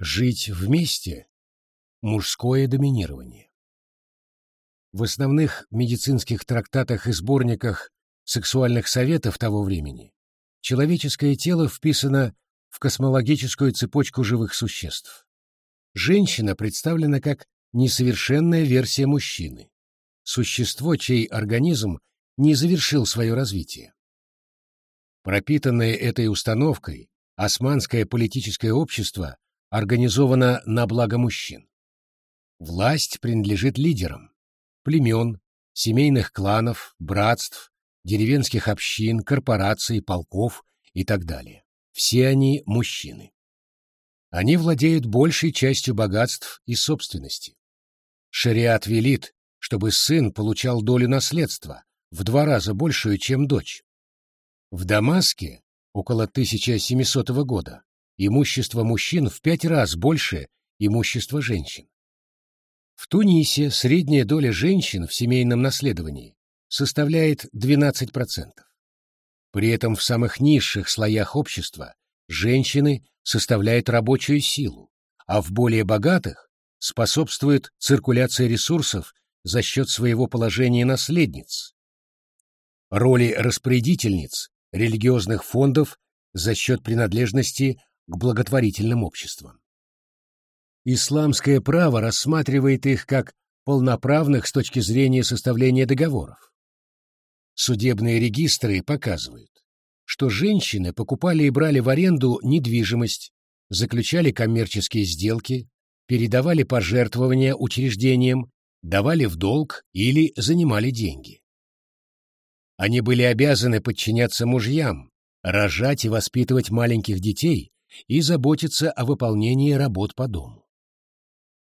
Жить вместе – мужское доминирование. В основных медицинских трактатах и сборниках сексуальных советов того времени человеческое тело вписано в космологическую цепочку живых существ. Женщина представлена как несовершенная версия мужчины, существо, чей организм не завершил свое развитие. Пропитанное этой установкой, османское политическое общество организовано на благо мужчин. Власть принадлежит лидерам, племен, семейных кланов, братств, деревенских общин, корпораций, полков и так далее. Все они мужчины. Они владеют большей частью богатств и собственности. Шариат велит, чтобы сын получал долю наследства, в два раза большую, чем дочь. В Дамаске, около 1700 года, имущество мужчин в пять раз больше имущества женщин. В Тунисе средняя доля женщин в семейном наследовании составляет 12%. При этом в самых низших слоях общества женщины составляют рабочую силу, а в более богатых способствует циркуляции ресурсов за счет своего положения наследниц, роли распорядительниц религиозных фондов за счет принадлежности к благотворительным обществам. Исламское право рассматривает их как полноправных с точки зрения составления договоров. Судебные регистры показывают, что женщины покупали и брали в аренду недвижимость, заключали коммерческие сделки, передавали пожертвования учреждениям, давали в долг или занимали деньги. Они были обязаны подчиняться мужьям, рожать и воспитывать маленьких детей и заботиться о выполнении работ по дому.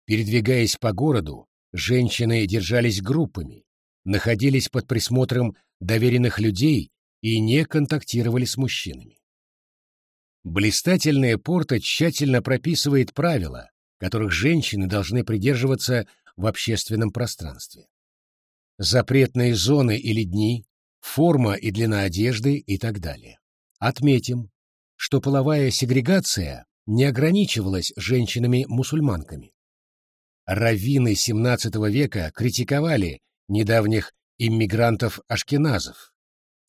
Передвигаясь по городу, женщины держались группами, находились под присмотром доверенных людей и не контактировали с мужчинами. Блистательная порта тщательно прописывает правила, которых женщины должны придерживаться в общественном пространстве. Запретные зоны или дни, форма и длина одежды и так далее. Отметим, что половая сегрегация не ограничивалась женщинами-мусульманками. Раввины XVII века критиковали недавних иммигрантов-ашкеназов,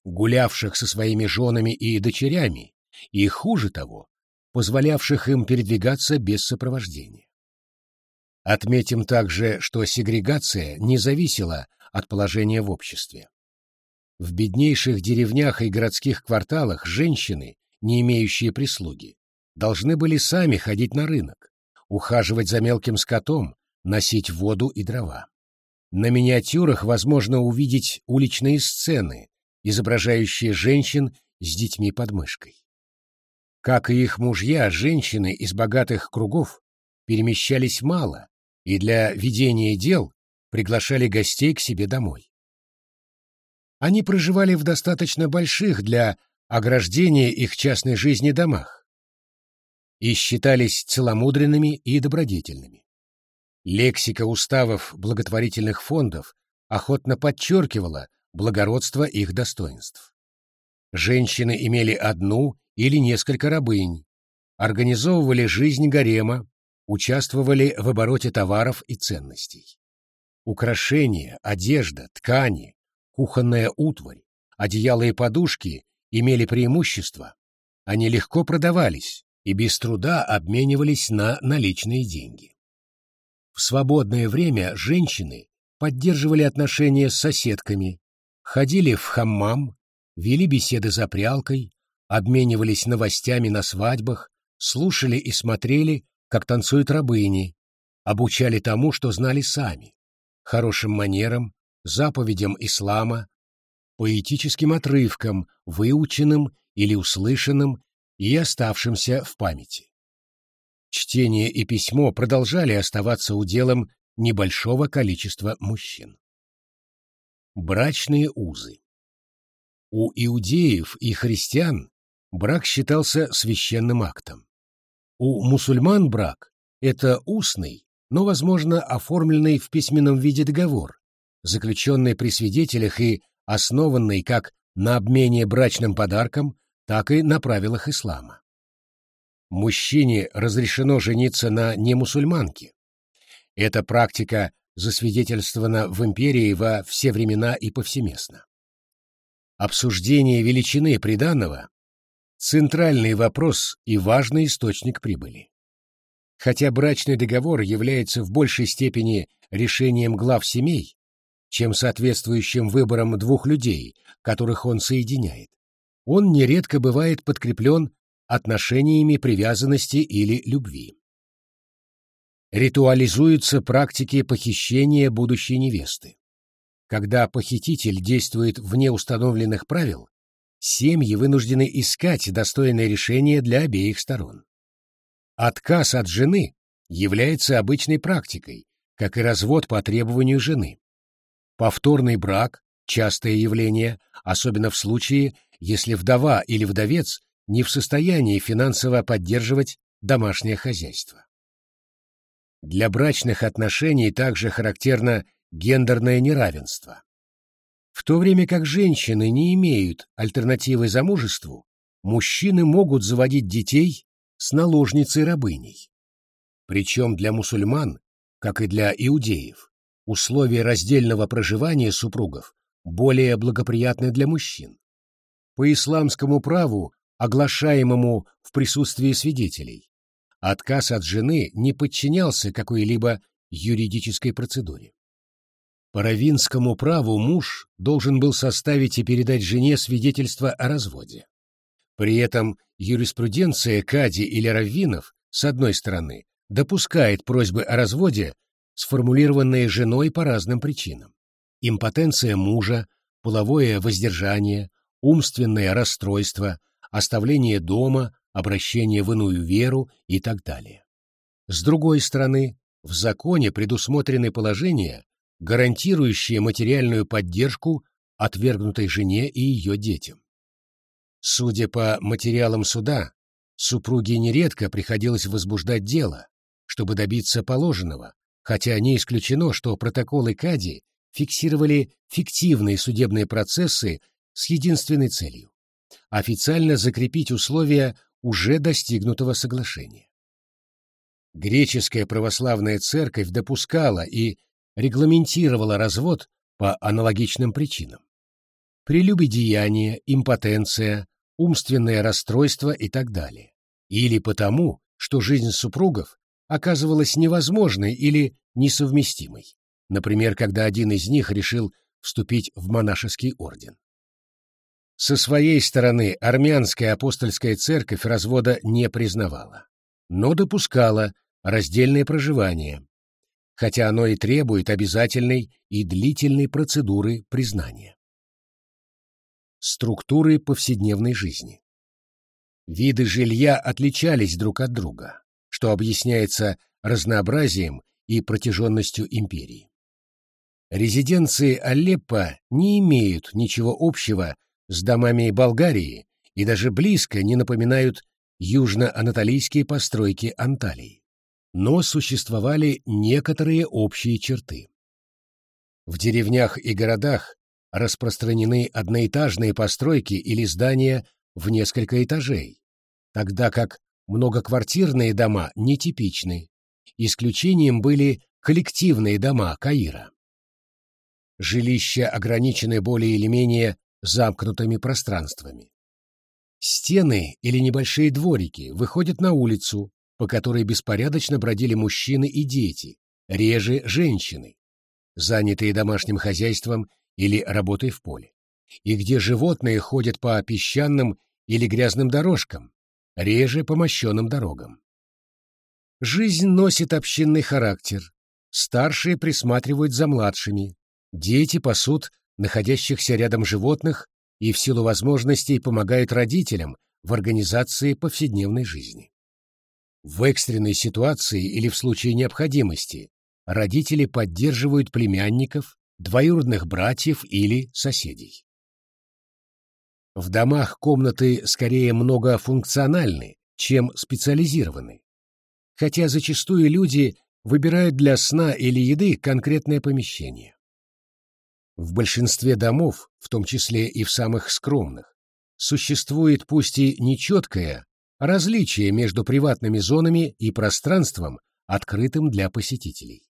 гулявших со своими женами и дочерями, и, хуже того, позволявших им передвигаться без сопровождения. Отметим также, что сегрегация не зависела от положения в обществе. В беднейших деревнях и городских кварталах женщины, не имеющие прислуги, должны были сами ходить на рынок, ухаживать за мелким скотом, носить воду и дрова. На миниатюрах возможно увидеть уличные сцены, изображающие женщин с детьми под мышкой. Как и их мужья, женщины из богатых кругов перемещались мало и для ведения дел приглашали гостей к себе домой. Они проживали в достаточно больших для ограждения их частной жизни домах и считались целомудренными и добродетельными. Лексика уставов благотворительных фондов охотно подчеркивала благородство их достоинств. Женщины имели одну или несколько рабынь, организовывали жизнь гарема, участвовали в обороте товаров и ценностей. Украшения, одежда, ткани, кухонная утварь, одеяла и подушки имели преимущество, они легко продавались и без труда обменивались на наличные деньги. В свободное время женщины поддерживали отношения с соседками, ходили в хаммам, вели беседы за прялкой, обменивались новостями на свадьбах, слушали и смотрели, как танцуют рабыни, обучали тому, что знали сами, хорошим манерам, заповедям ислама, поэтическим отрывкам, выученным или услышанным и оставшимся в памяти. Чтение и письмо продолжали оставаться уделом небольшого количества мужчин. Брачные узы. У иудеев и христиан брак считался священным актом. У мусульман брак – это устный, но, возможно, оформленный в письменном виде договор, заключенный при свидетелях и основанный как на обмене брачным подарком, так и на правилах ислама. Мужчине разрешено жениться на немусульманке. Эта практика засвидетельствована в империи во все времена и повсеместно. Обсуждение величины приданого – центральный вопрос и важный источник прибыли. Хотя брачный договор является в большей степени решением глав семей, чем соответствующим выбором двух людей, которых он соединяет, он нередко бывает подкреплен отношениями привязанности или любви. Ритуализуются практики похищения будущей невесты. Когда похититель действует вне установленных правил, семьи вынуждены искать достойное решение для обеих сторон. Отказ от жены является обычной практикой, как и развод по требованию жены. Повторный брак – частое явление, особенно в случае, если вдова или вдовец не в состоянии финансово поддерживать домашнее хозяйство. Для брачных отношений также характерно гендерное неравенство. В то время как женщины не имеют альтернативы замужеству, мужчины могут заводить детей с наложницей-рабыней. Причем для мусульман, как и для иудеев, условия раздельного проживания супругов более благоприятны для мужчин. По исламскому праву, оглашаемому в присутствии свидетелей, отказ от жены не подчинялся какой-либо юридической процедуре. По равинскому праву муж должен был составить и передать жене свидетельство о разводе. При этом юриспруденция кади или раввинов, с одной стороны, допускает просьбы о разводе, сформулированные женой по разным причинам. Импотенция мужа, половое воздержание, умственное расстройство, оставление дома, обращение в иную веру и так далее. С другой стороны, в законе предусмотрены положения, гарантирующие материальную поддержку отвергнутой жене и ее детям. Судя по материалам суда, супруге нередко приходилось возбуждать дело, чтобы добиться положенного, хотя не исключено, что протоколы Кади фиксировали фиктивные судебные процессы с единственной целью – официально закрепить условия уже достигнутого соглашения. Греческая православная церковь допускала и регламентировала развод по аналогичным причинам. Прелюбодеяние, импотенция, умственное расстройство и так далее. Или потому, что жизнь супругов оказывалась невозможной или несовместимой, например, когда один из них решил вступить в монашеский орден. Со своей стороны армянская апостольская церковь развода не признавала, но допускала раздельное проживание, хотя оно и требует обязательной и длительной процедуры признания. Структуры повседневной жизни. Виды жилья отличались друг от друга, что объясняется разнообразием и протяженностью империи. Резиденции Алеппо не имеют ничего общего с домами Болгарии и даже близко не напоминают южно-анатолийские постройки Анталии но существовали некоторые общие черты. В деревнях и городах распространены одноэтажные постройки или здания в несколько этажей, тогда как многоквартирные дома нетипичны. Исключением были коллективные дома Каира. Жилища ограничены более или менее замкнутыми пространствами. Стены или небольшие дворики выходят на улицу, по которой беспорядочно бродили мужчины и дети, реже женщины, занятые домашним хозяйством или работой в поле, и где животные ходят по песчаным или грязным дорожкам, реже по мощенным дорогам. Жизнь носит общинный характер, старшие присматривают за младшими, дети пасут находящихся рядом животных и в силу возможностей помогают родителям в организации повседневной жизни. В экстренной ситуации или в случае необходимости родители поддерживают племянников, двоюродных братьев или соседей. В домах комнаты скорее многофункциональны, чем специализированы, хотя зачастую люди выбирают для сна или еды конкретное помещение. В большинстве домов, в том числе и в самых скромных, существует пусть и нечеткая, различие между приватными зонами и пространством, открытым для посетителей.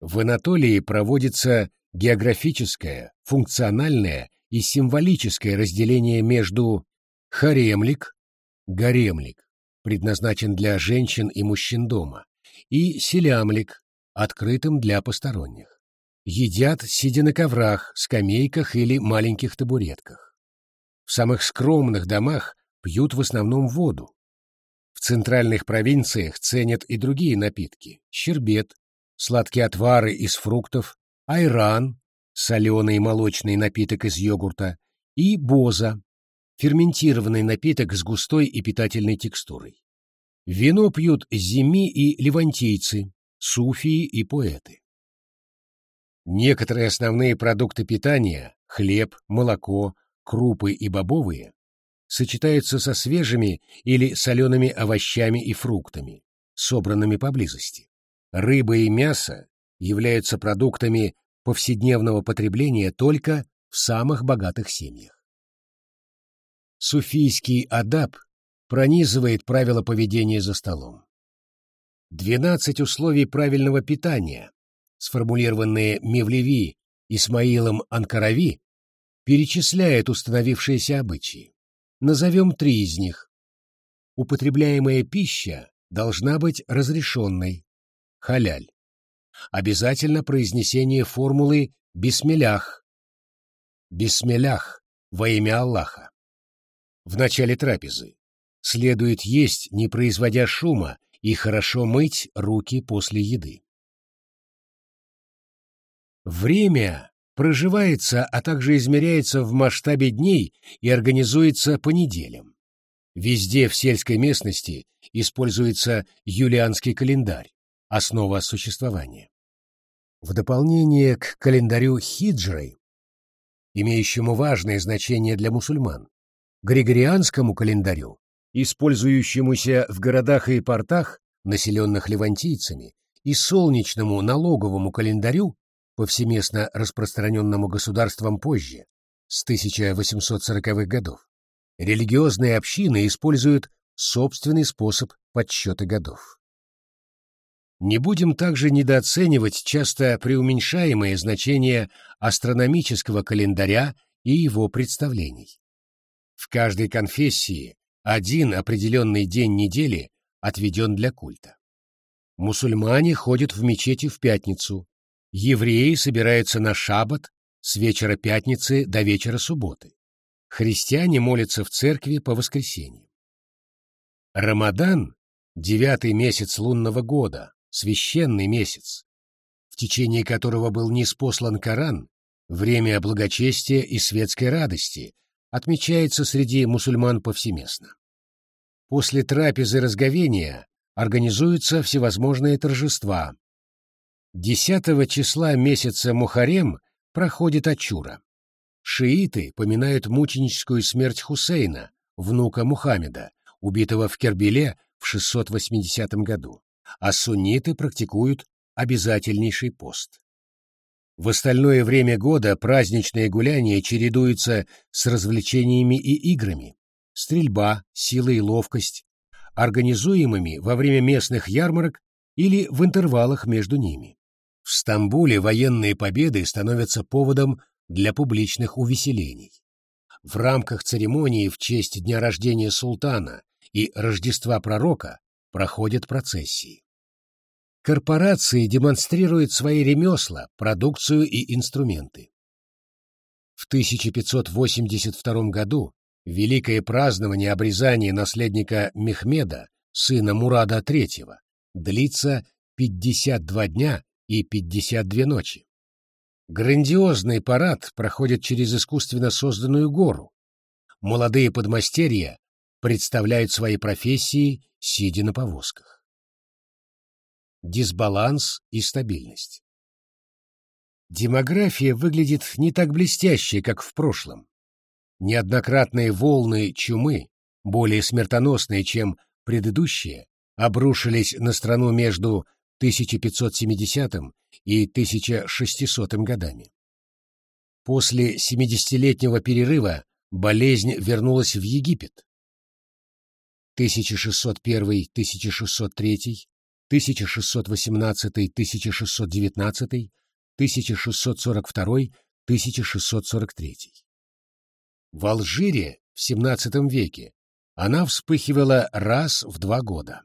В Анатолии проводится географическое, функциональное и символическое разделение между харемлик, гаремлик, предназначен для женщин и мужчин дома, и селямлик, открытым для посторонних. Едят, сидя на коврах, скамейках или маленьких табуретках. В самых скромных домах пьют в основном воду. В центральных провинциях ценят и другие напитки – щербет, сладкие отвары из фруктов, айран, соленый молочный напиток из йогурта, и боза, ферментированный напиток с густой и питательной текстурой. Вино пьют зими и левантийцы, суфии и поэты. Некоторые основные продукты питания – хлеб, молоко, крупы и бобовые – сочетаются со свежими или солеными овощами и фруктами, собранными поблизости. Рыба и мясо являются продуктами повседневного потребления только в самых богатых семьях. Суфийский адаб пронизывает правила поведения за столом. Двенадцать условий правильного питания, сформулированные Мевлеви Исмаилом Анкарави, перечисляет установившиеся обычаи. Назовем три из них. Употребляемая пища должна быть разрешенной. Халяль. Обязательно произнесение формулы «бисмилях». «Бисмилях» во имя Аллаха. В начале трапезы. Следует есть, не производя шума, и хорошо мыть руки после еды. Время проживается, а также измеряется в масштабе дней и организуется по неделям. Везде в сельской местности используется юлианский календарь, основа существования. В дополнение к календарю хиджры, имеющему важное значение для мусульман, григорианскому календарю, использующемуся в городах и портах, населенных левантийцами, и солнечному налоговому календарю, повсеместно распространенному государством позже, с 1840-х годов, религиозные общины используют собственный способ подсчета годов. Не будем также недооценивать часто преуменьшаемое значение астрономического календаря и его представлений. В каждой конфессии один определенный день недели отведен для культа. Мусульмане ходят в мечети в пятницу, евреи собираются на шаббат с вечера пятницы до вечера субботы, христиане молятся в церкви по воскресеньям. Рамадан — девятый месяц лунного года, священный месяц, в течение которого был ниспослан Коран, время благочестия и светской радости, отмечается среди мусульман повсеместно. После трапезы разговения организуются всевозможные торжества. 10 числа месяца Мухарем проходит Ачура. Шииты поминают мученическую смерть Хусейна, внука Мухаммеда, убитого в Кербеле в 680 году, а сунниты практикуют обязательнейший пост. В остальное время года праздничные гуляния чередуются с развлечениями и играми, стрельба, сила и ловкость, организуемыми во время местных ярмарок или в интервалах между ними. В Стамбуле военные победы становятся поводом для публичных увеселений. В рамках церемонии в честь дня рождения султана и Рождества пророка проходят процессии. Корпорации демонстрируют свои ремесла, продукцию и инструменты. В 1582 году великое празднование обрезания наследника Мехмеда, сына Мурада III, длится 52 дня и 52 ночи. Грандиозный парад проходит через искусственно созданную гору. Молодые подмастерья представляют свои профессии, сидя на повозках дисбаланс и стабильность. Демография выглядит не так блестяще, как в прошлом. Неоднократные волны чумы, более смертоносные, чем предыдущие, обрушились на страну между 1570 и 1600 годами. После 70-летнего перерыва болезнь вернулась в Египет. 1601-1603, 1618-1619, 1642-1643. В Алжире в XVII веке она вспыхивала раз в два года.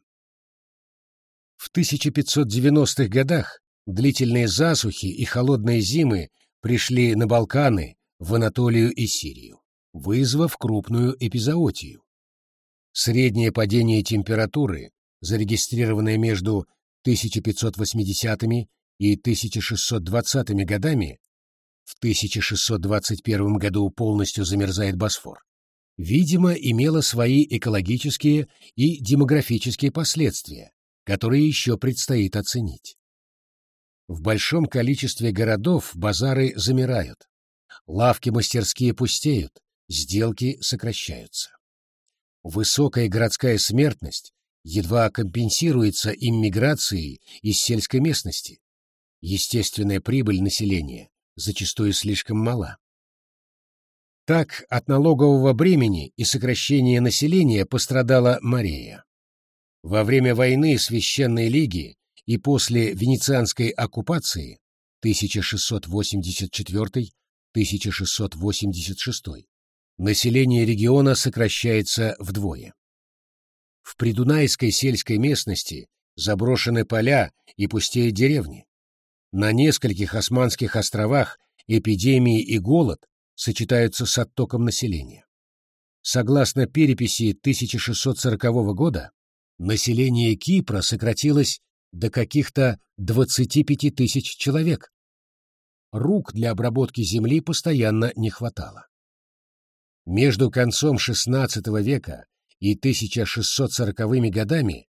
В 1590-х годах длительные засухи и холодные зимы пришли на Балканы, в Анатолию и Сирию, вызвав крупную эпизоотию. Среднее падение температуры, зарегистрированное между 1580 и 1620 годами, в 1621 году полностью замерзает Босфор, видимо, имело свои экологические и демографические последствия, которые еще предстоит оценить. В большом количестве городов базары замирают, лавки-мастерские пустеют, сделки сокращаются. Высокая городская смертность едва компенсируется иммиграцией из сельской местности. Естественная прибыль населения зачастую слишком мала. Так от налогового бремени и сокращения населения пострадала Мария. Во время войны Священной Лиги и после венецианской оккупации 1684-1686 население региона сокращается вдвое. В придунайской сельской местности заброшены поля и пустеют деревни. На нескольких османских островах эпидемии и голод сочетаются с оттоком населения. Согласно переписи 1640 года, население Кипра сократилось до каких-то 25 тысяч человек. Рук для обработки земли постоянно не хватало. Между концом XVI века и 1640-ми годами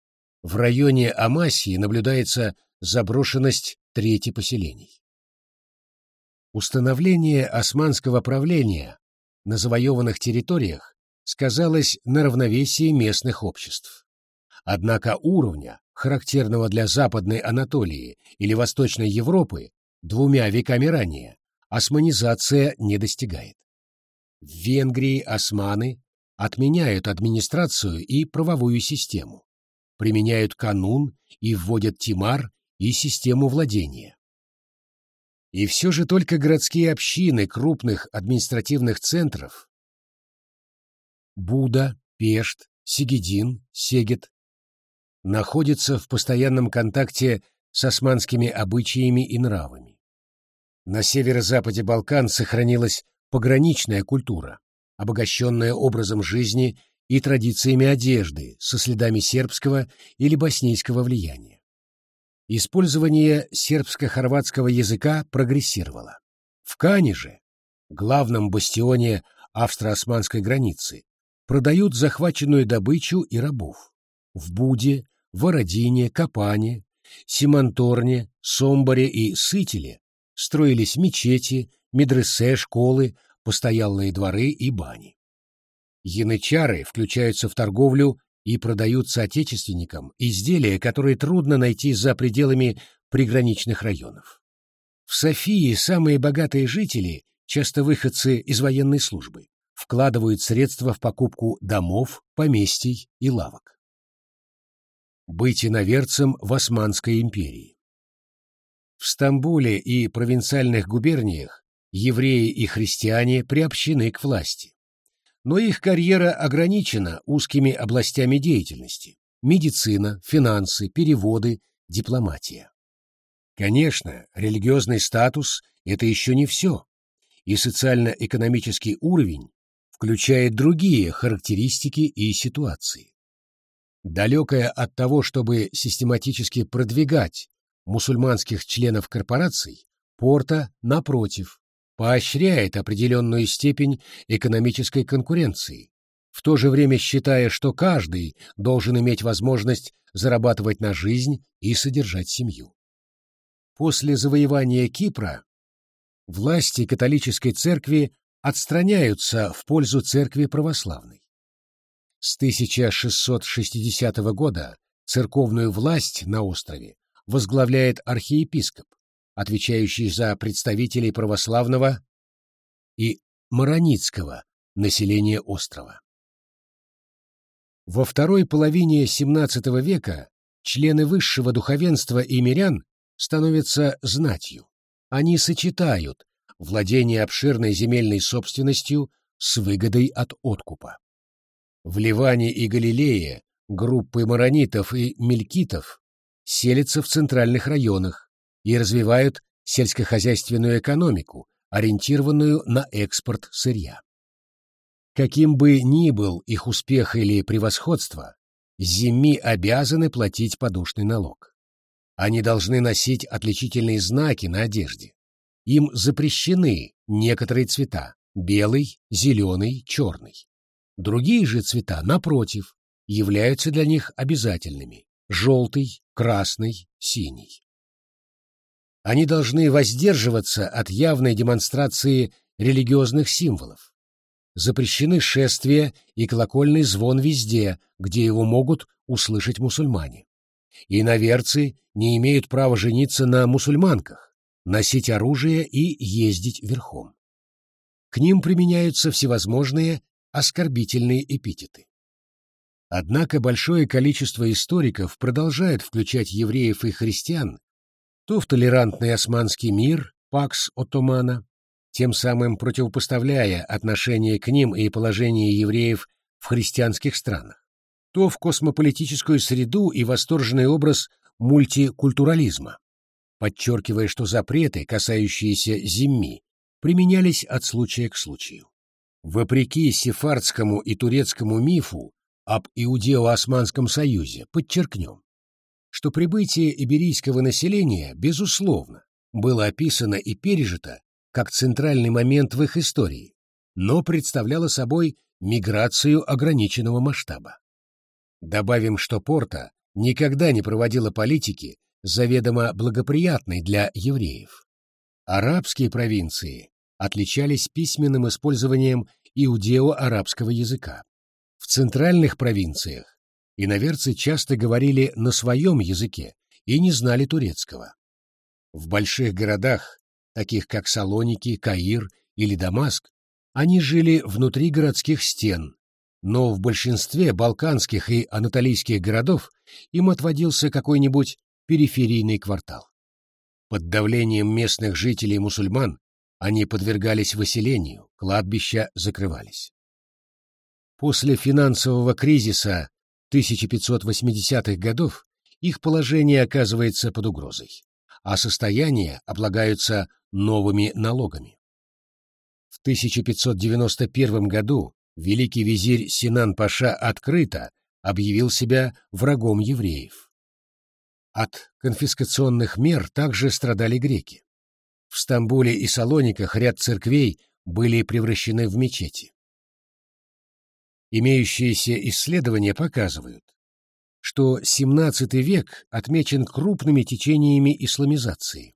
в районе Амасии наблюдается заброшенность трети поселений. Установление османского правления на завоеванных территориях сказалось на равновесии местных обществ. Однако уровня, характерного для Западной Анатолии или Восточной Европы двумя веками ранее, османизация не достигает. В Венгрии османы отменяют администрацию и правовую систему, применяют канун и вводят тимар и систему владения. И все же только городские общины крупных административных центров Буда, Пешт, Сигедин, Сегет находятся в постоянном контакте с османскими обычаями и нравами. На северо-западе Балкан сохранилась пограничная культура, обогащенная образом жизни и традициями одежды со следами сербского или боснийского влияния. Использование сербско-хорватского языка прогрессировало. В Кане же, главном бастионе австро-османской границы, продают захваченную добычу и рабов. В Буде, Вородине, Капане, Симонторне, Сомборе и Сытеле строились мечети, медресе, школы, постоялые дворы и бани. Янычары включаются в торговлю и продают соотечественникам изделия, которые трудно найти за пределами приграничных районов. В Софии самые богатые жители, часто выходцы из военной службы, вкладывают средства в покупку домов, поместий и лавок. Быть иноверцем в Османской империи. В Стамбуле и провинциальных губерниях евреи и христиане приобщены к власти. Но их карьера ограничена узкими областями деятельности – медицина, финансы, переводы, дипломатия. Конечно, религиозный статус – это еще не все, и социально-экономический уровень включает другие характеристики и ситуации. Далекая от того, чтобы систематически продвигать мусульманских членов корпораций, Порта, напротив, поощряет определенную степень экономической конкуренции, в то же время считая, что каждый должен иметь возможность зарабатывать на жизнь и содержать семью. После завоевания Кипра власти католической церкви отстраняются в пользу церкви православной. С 1660 года церковную власть на острове возглавляет архиепископ, отвечающий за представителей православного и маронитского населения острова. Во второй половине XVII века члены высшего духовенства и мирян становятся знатью. Они сочетают владение обширной земельной собственностью с выгодой от откупа. В Ливане и Галилее группы маронитов и мелькитов селятся в центральных районах и развивают сельскохозяйственную экономику, ориентированную на экспорт сырья. Каким бы ни был их успех или превосходство, зими обязаны платить подушный налог. Они должны носить отличительные знаки на одежде. Им запрещены некоторые цвета – белый, зеленый, черный. Другие же цвета, напротив, являются для них обязательными – желтый, красный, синий. Они должны воздерживаться от явной демонстрации религиозных символов. Запрещены шествия и колокольный звон везде, где его могут услышать мусульмане. Иноверцы не имеют права жениться на мусульманках, носить оружие и ездить верхом. К ним применяются всевозможные оскорбительные эпитеты. Однако большое количество историков продолжает включать евреев и христиан то в толерантный османский мир, пакс Оттомана, тем самым противопоставляя отношение к ним и положение евреев в христианских странах, то в космополитическую среду и восторженный образ мультикультурализма, подчеркивая, что запреты, касающиеся зимми, применялись от случая к случаю. Вопреки сефардскому и турецкому мифу об Иудео-Османском союзе, подчеркнем, что прибытие иберийского населения, безусловно, было описано и пережито как центральный момент в их истории, но представляло собой миграцию ограниченного масштаба. Добавим, что Порта никогда не проводила политики, заведомо благоприятной для евреев. Арабские провинции отличались письменным использованием иудео-арабского языка. В центральных провинциях иноверцы часто говорили на своем языке и не знали турецкого. В больших городах, таких как Салоники, Каир или Дамаск, они жили внутри городских стен, но в большинстве балканских и анатолийских городов им отводился какой-нибудь периферийный квартал. Под давлением местных жителей-мусульман они подвергались выселению, кладбища закрывались. После финансового кризиса 1580-х годов их положение оказывается под угрозой, а состояния облагаются новыми налогами. В 1591 году великий визирь Синан-Паша открыто объявил себя врагом евреев. От конфискационных мер также страдали греки. В Стамбуле и Салониках ряд церквей были превращены в мечети. Имеющиеся исследования показывают, что XVII век отмечен крупными течениями исламизации.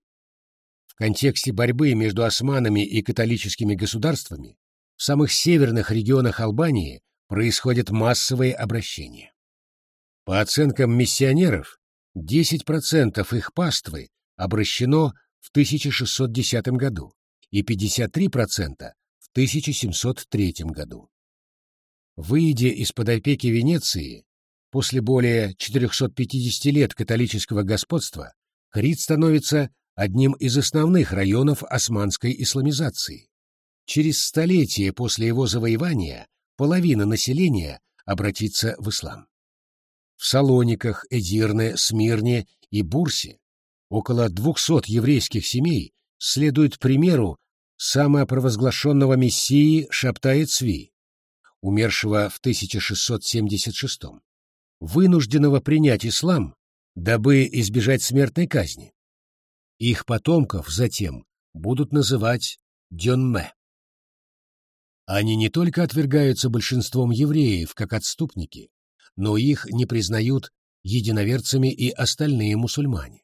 В контексте борьбы между османами и католическими государствами в самых северных регионах Албании происходят массовые обращения. По оценкам миссионеров, 10% их паствы обращено в 1610 году и 53% в 1703 году. Выйдя из-под опеки Венеции, после более 450 лет католического господства, Крит становится одним из основных районов османской исламизации. Через столетие после его завоевания половина населения обратится в ислам. В Салониках, Эдирне, Смирне и Бурсе около 200 еврейских семей следуют примеру самопровозглашенного мессии Шаптая Цви, умершего в 1676 вынужденного принять ислам, дабы избежать смертной казни. Их потомков затем будут называть Дёнме. Они не только отвергаются большинством евреев как отступники, но их не признают единоверцами и остальные мусульмане.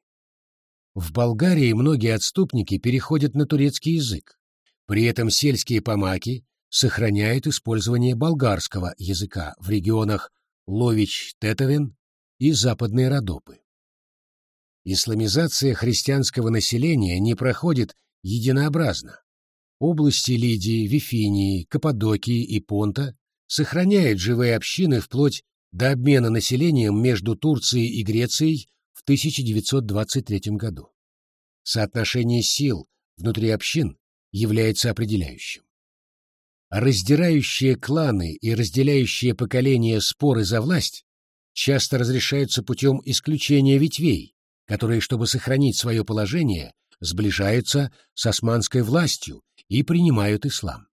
В Болгарии многие отступники переходят на турецкий язык, при этом сельские помаки сохраняют использование болгарского языка в регионах Лович-Тетовен и Западные Родопы. Исламизация христианского населения не проходит единообразно. Области Лидии, Вифинии, Каппадокии и Понта сохраняют живые общины вплоть до обмена населением между Турцией и Грецией в 1923 году. Соотношение сил внутри общин является определяющим. Раздирающие кланы и разделяющие поколения споры за власть часто разрешаются путем исключения ветвей, которые, чтобы сохранить свое положение, сближаются с османской властью и принимают ислам.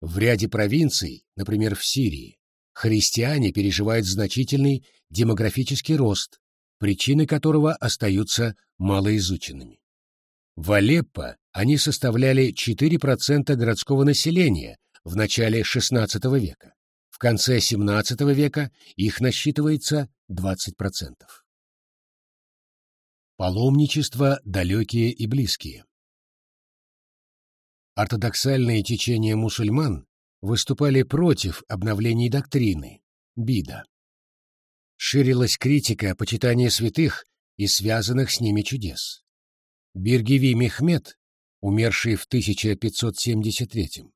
В ряде провинций, например, в Сирии, христиане переживают значительный демографический рост, причины которого остаются малоизученными. В Алеппо они составляли 4% городского населения в начале XVI века. В конце XVII века их насчитывается 20%. Паломничество далекие и близкие. Ортодоксальные течения мусульман выступали против обновлений доктрины, бида. Ширилась критика почитания святых и связанных с ними чудес. Биргеви Мехмед, умерший в 1573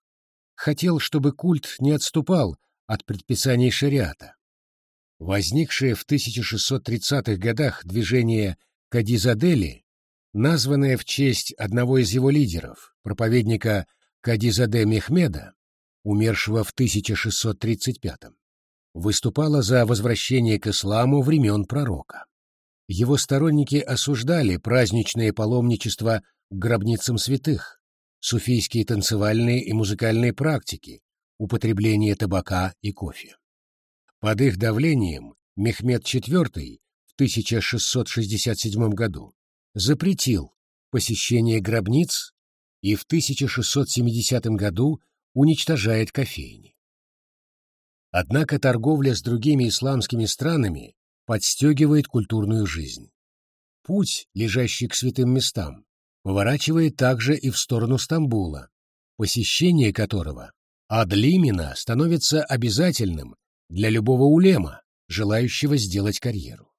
хотел, чтобы культ не отступал от предписаний шариата. Возникшее в 1630-х годах движение Кадизадели, названное в честь одного из его лидеров, проповедника Кадизаде Мехмеда, умершего в 1635-м, выступало за возвращение к исламу времен пророка. Его сторонники осуждали праздничное паломничество к гробницам святых, суфийские танцевальные и музыкальные практики, употребление табака и кофе. Под их давлением Мехмед IV 1667 году запретил посещение гробниц и в 1670 году уничтожает кофейни. Однако торговля с другими исламскими странами подстегивает культурную жизнь. Путь, лежащий к святым местам, поворачивает также и в сторону Стамбула, посещение которого Адлимина становится обязательным для любого улема, желающего сделать карьеру.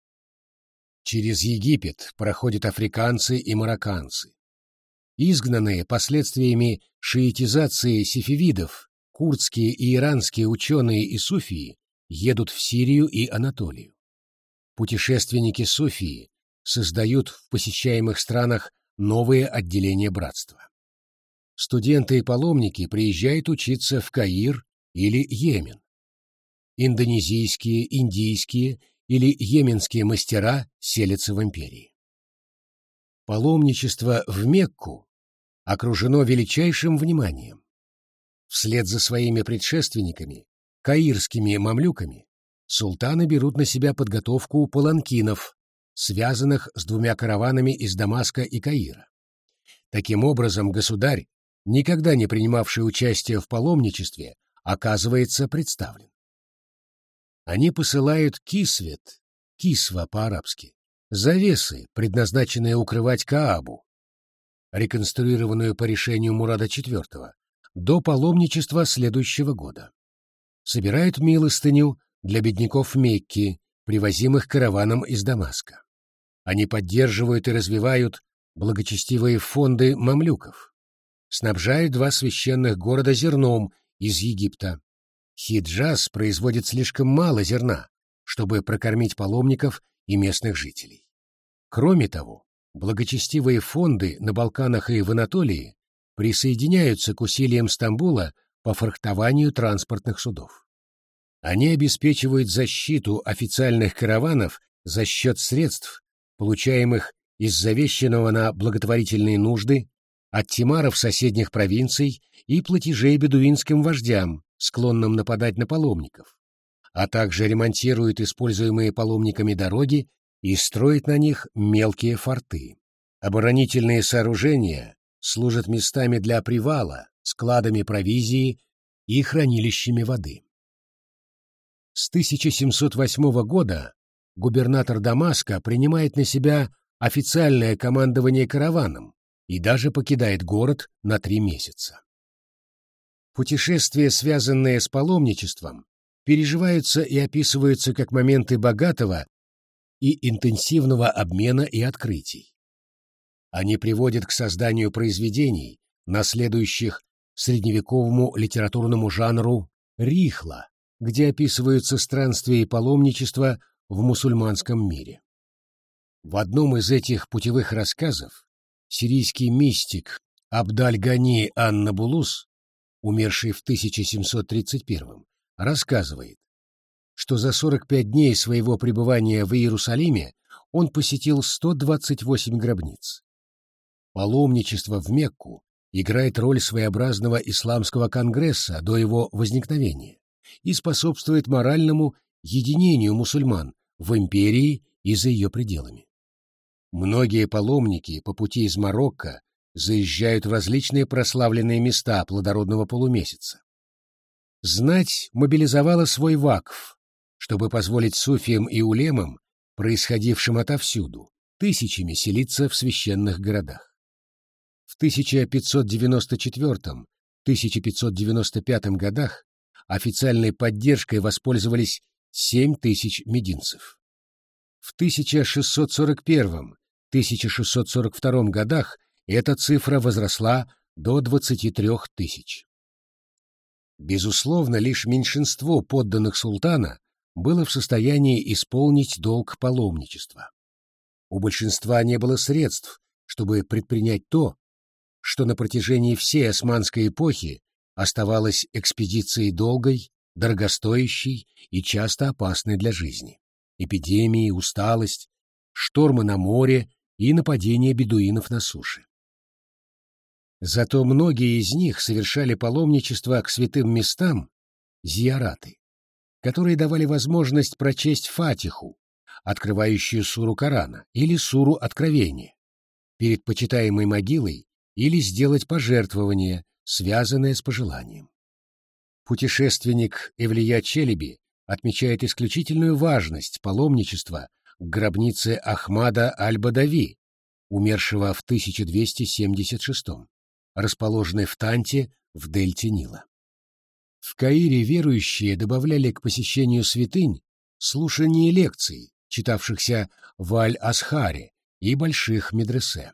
Через Египет проходят африканцы и марокканцы. Изгнанные последствиями шиитизации сефевидов, курдские и иранские ученые и суфии едут в Сирию и Анатолию. Путешественники суфии создают в посещаемых странах новые отделения братства. Студенты и паломники приезжают учиться в Каир или Йемен. Индонезийские, индийские или йеменские мастера селятся в империи. Паломничество в Мекку окружено величайшим вниманием. Вслед за своими предшественниками, каирскими мамлюками, султаны берут на себя подготовку паланкинов, связанных с двумя караванами из Дамаска и Каира. Таким образом, государь, никогда не принимавший участие в паломничестве, оказывается представлен. Они посылают кисвет, кисва по-арабски, завесы, предназначенные укрывать Каабу, реконструированную по решению Мурада IV, до паломничества следующего года. Собирают милостыню для бедняков Мекки, привозимых караваном из Дамаска. Они поддерживают и развивают благочестивые фонды мамлюков, снабжают два священных города зерном из Египта, Хиджаз производит слишком мало зерна, чтобы прокормить паломников и местных жителей. Кроме того, благочестивые фонды на Балканах и в Анатолии присоединяются к усилиям Стамбула по фрахтованию транспортных судов. Они обеспечивают защиту официальных караванов за счет средств, получаемых из завещанного на благотворительные нужды от тимаров соседних провинций и платежей бедуинским вождям, склонным нападать на паломников, а также ремонтирует используемые паломниками дороги и строит на них мелкие форты. Оборонительные сооружения служат местами для привала, складами провизии и хранилищами воды. С 1708 года губернатор Дамаска принимает на себя официальное командование караваном и даже покидает город на три месяца. Путешествия, связанные с паломничеством, переживаются и описываются как моменты богатого и интенсивного обмена и открытий. Они приводят к созданию произведений, наследующих средневековому литературному жанру рихла, где описываются странствия и паломничества в мусульманском мире. В одном из этих путевых рассказов сирийский мистик Абдаль-Гани Аннабулус, умерший в 1731 рассказывает, что за 45 дней своего пребывания в Иерусалиме он посетил 128 гробниц. Паломничество в Мекку играет роль своеобразного исламского конгресса до его возникновения и способствует моральному единению мусульман в империи и за ее пределами. Многие паломники по пути из Марокко заезжают в различные прославленные места плодородного полумесяца. Знать мобилизовала свой вакф, чтобы позволить суфиям и улемам, происходившим отовсюду, тысячами селиться в священных городах. В 1594-1595 годах официальной поддержкой воспользовались 7 тысяч мединцев. В 1641-1642 годах эта цифра возросла до 23 тысяч. Безусловно, лишь меньшинство подданных султана было в состоянии исполнить долг паломничества. У большинства не было средств, чтобы предпринять то, что на протяжении всей османской эпохи оставалось экспедицией долгой, дорогостоящей и часто опасной для жизни. Эпидемии, усталость, штормы на море и нападения бедуинов на суше. Зато многие из них совершали паломничество к святым местам, зиараты, которые давали возможность прочесть фатиху, открывающую суру Корана, или суру Откровения, перед почитаемой могилой или сделать пожертвование, связанное с пожеланием. Путешественник Эвлия Челеби отмечает исключительную важность паломничества к гробнице Ахмада Аль-Бадави, умершего в 1276 расположенной в Танте в дельте Нила. В Каире верующие добавляли к посещению святынь слушание лекций, читавшихся в Аль-Асхаре и больших медресе.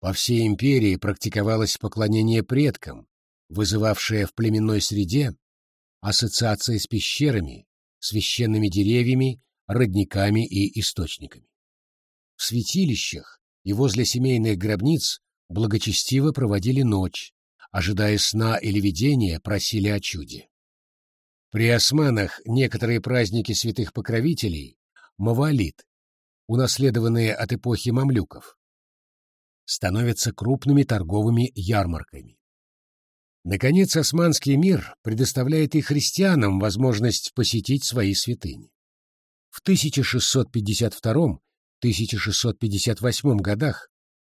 По всей империи практиковалось поклонение предкам, вызывавшее в племенной среде ассоциации с пещерами, священными деревьями, родниками и источниками. В святилищах и возле семейных гробниц благочестиво проводили ночь, ожидая сна или видения, просили о чуде. При османах некоторые праздники святых покровителей, мавалит, унаследованные от эпохи мамлюков, становятся крупными торговыми ярмарками. Наконец, османский мир предоставляет и христианам возможность посетить свои святыни. В 1652-1658 годах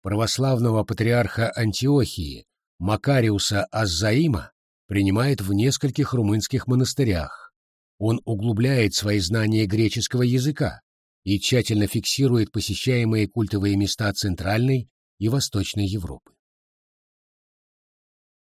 православного патриарха Антиохии Макариуса Аззаима принимает в нескольких румынских монастырях. Он углубляет свои знания греческого языка и тщательно фиксирует посещаемые культовые места Центральной и Восточной Европы.